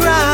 cry.